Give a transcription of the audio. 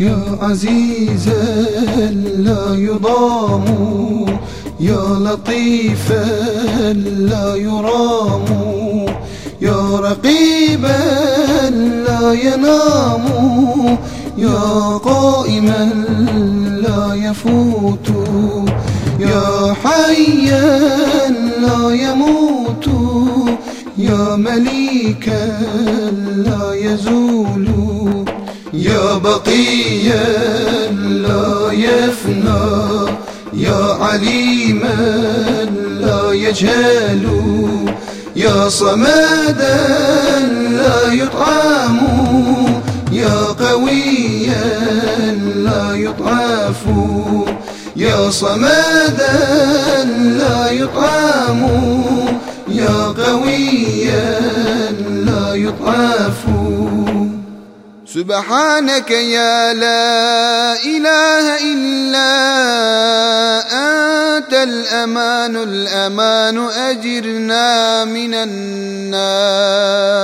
يا عزيزا لا يضام يا لطيفا لا يرام يا رقيبا لا ينام يا قائما لا يفوت يا حيا لا يموت يا مليكا لا يزول. بقيا لا يفنى. يا عليما لا يجهل. يا صمدا لا يطعم. يا قويا لا يضعف. يا صمدا لا يطعم. يا قويا لا يضعف. سبحانك يا لا إله إلا أنت الأمان الأمان أجرنا من النار.